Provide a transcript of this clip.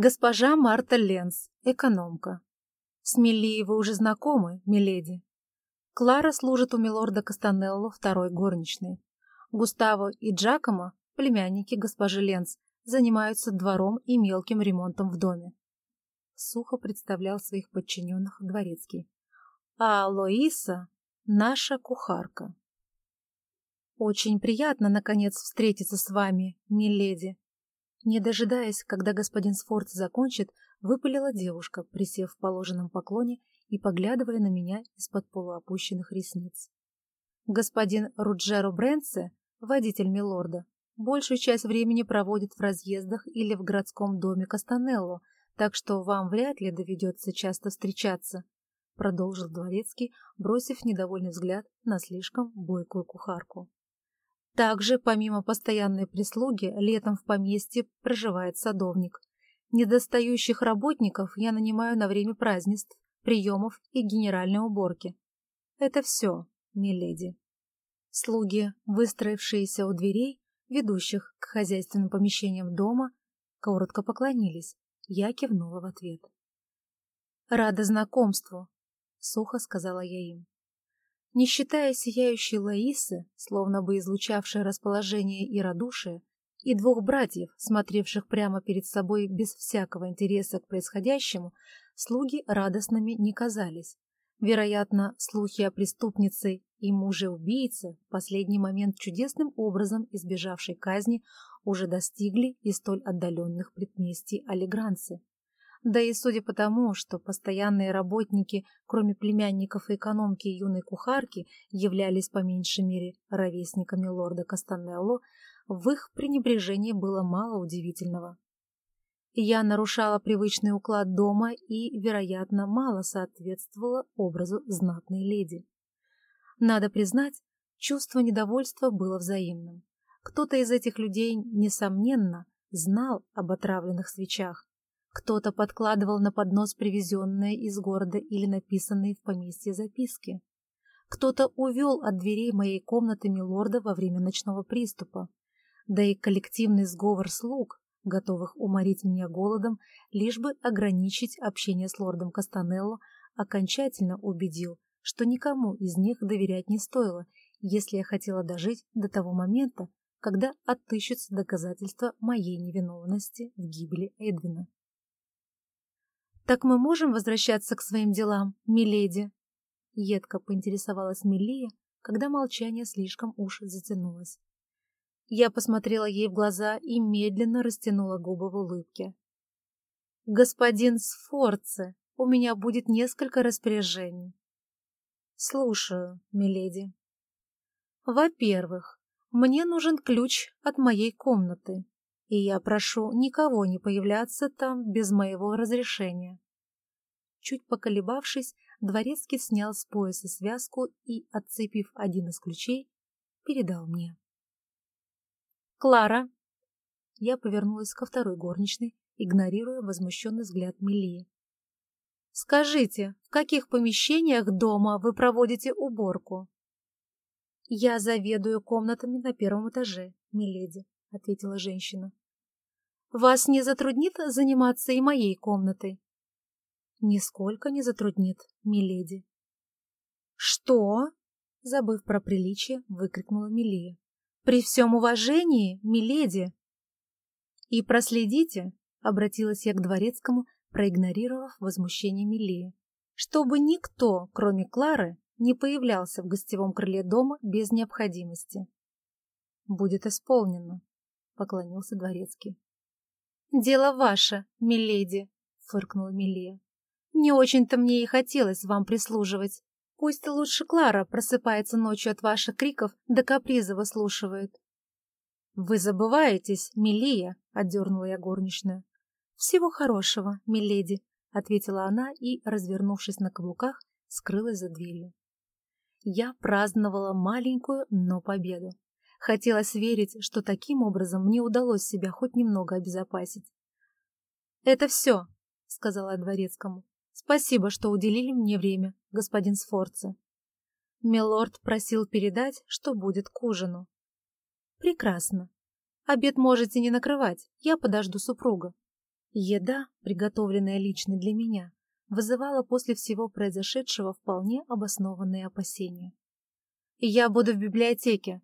Госпожа Марта Ленс, экономка. С Меллией вы уже знакомы, миледи. Клара служит у милорда Кастанелло второй горничной. Густаво и Джакомо, племянники госпожи Ленс, занимаются двором и мелким ремонтом в доме. Сухо представлял своих подчиненных дворецкий. А Лоиса — наша кухарка. Очень приятно, наконец, встретиться с вами, миледи. Не дожидаясь, когда господин Сфорд закончит, выпалила девушка, присев в положенном поклоне и поглядывая на меня из-под полуопущенных ресниц. Господин Руджеро Брэнсе, водитель Милорда, большую часть времени проводит в разъездах или в городском доме Кастанелло, так что вам вряд ли доведется часто встречаться, продолжил дворецкий, бросив недовольный взгляд на слишком бойкую кухарку. Также, помимо постоянной прислуги, летом в поместье проживает садовник. Недостающих работников я нанимаю на время празднеств, приемов и генеральной уборки. Это все, миледи. Слуги, выстроившиеся у дверей, ведущих к хозяйственным помещениям дома, коротко поклонились. Я кивнула в ответ. «Рада знакомству», — сухо сказала я им. Не считая сияющей Лаисы, словно бы излучавшей расположение и радушие, и двух братьев, смотревших прямо перед собой без всякого интереса к происходящему, слуги радостными не казались. Вероятно, слухи о преступнице и муже-убийце, в последний момент чудесным образом избежавшей казни, уже достигли и столь отдаленных предместий Алигранцы. Да и судя по тому, что постоянные работники, кроме племянников и экономки юной кухарки, являлись по меньшей мере ровесниками лорда Кастанелло, в их пренебрежении было мало удивительного. Я нарушала привычный уклад дома и, вероятно, мало соответствовала образу знатной леди. Надо признать, чувство недовольства было взаимным. Кто-то из этих людей, несомненно, знал об отравленных свечах. Кто-то подкладывал на поднос привезенные из города или написанные в поместье записки. Кто-то увел от дверей моей комнаты милорда во время ночного приступа. Да и коллективный сговор слуг, готовых уморить меня голодом, лишь бы ограничить общение с лордом Кастанелло, окончательно убедил, что никому из них доверять не стоило, если я хотела дожить до того момента, когда отыщутся доказательства моей невиновности в гибели Эдвина. «Так мы можем возвращаться к своим делам, миледи?» Едко поинтересовалась Милия, когда молчание слишком уж затянулось. Я посмотрела ей в глаза и медленно растянула губы в улыбке. «Господин Сфорце, у меня будет несколько распоряжений». «Слушаю, миледи». «Во-первых, мне нужен ключ от моей комнаты, и я прошу никого не появляться там без моего разрешения». Чуть поколебавшись, дворецкий снял с пояса связку и, отцепив один из ключей, передал мне. «Клара!» Я повернулась ко второй горничной, игнорируя возмущенный взгляд Мелии. «Скажите, в каких помещениях дома вы проводите уборку?» «Я заведую комнатами на первом этаже, миледи», — ответила женщина. «Вас не затруднит заниматься и моей комнатой?» «Нисколько не затруднит, миледи». «Что?» — забыв про приличие, выкрикнула Милия. При всем уважении, миледи. И проследите, обратилась я к дворецкому, проигнорировав возмущение Милии, чтобы никто, кроме Клары, не появлялся в гостевом крыле дома без необходимости. Будет исполнено, поклонился дворецкий. Дело ваше, миледи, фыркнула Милия. Не очень-то мне и хотелось вам прислуживать. Пусть лучше Клара просыпается ночью от ваших криков, да капризы выслушивает. — Вы забываетесь, Милия, — отдернула я горничную. — Всего хорошего, миледи, — ответила она и, развернувшись на каблуках, скрылась за дверью. Я праздновала маленькую, но победу. Хотелось верить, что таким образом мне удалось себя хоть немного обезопасить. — Это все, — сказала я дворецкому. Спасибо, что уделили мне время, господин Сфорца. Милорд просил передать, что будет к ужину. Прекрасно. Обед можете не накрывать, я подожду супруга. Еда, приготовленная лично для меня, вызывала после всего произошедшего вполне обоснованные опасения. «Я буду в библиотеке»,